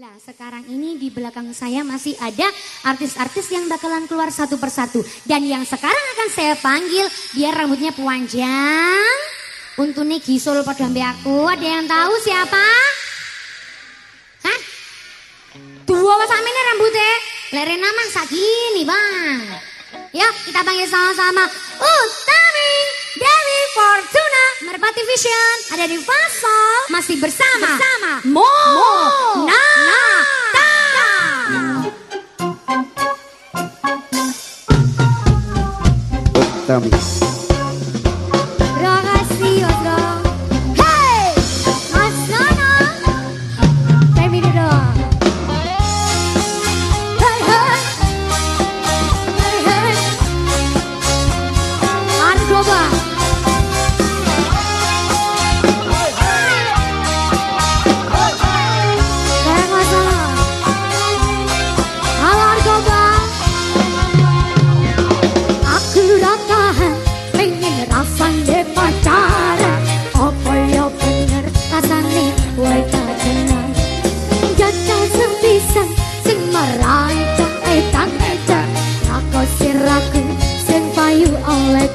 Nah sekarang ini di belakang saya masih ada artis-artis yang bakalan keluar satu persatu. Dan yang sekarang akan saya panggil biar rambutnya panjang. Untune gisul pada aku. Ada yang tahu siapa? Hah? Dua ini rambutnya. Lerena mah gini bang. Yuk kita panggil sama-sama. Dewi Fortuna. Merpati Vision ada di Fasol masih bersama bersama. Mo, Mo. Nah,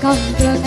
contra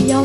要